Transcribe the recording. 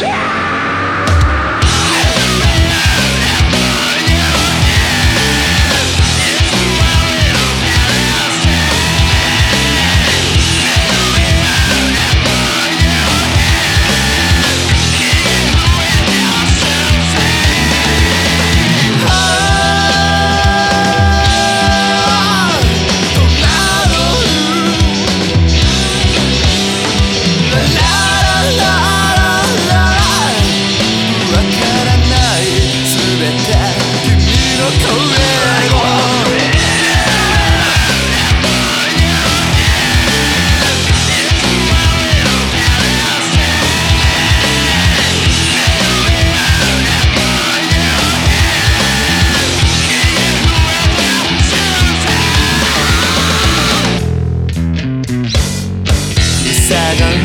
Yeah! I don't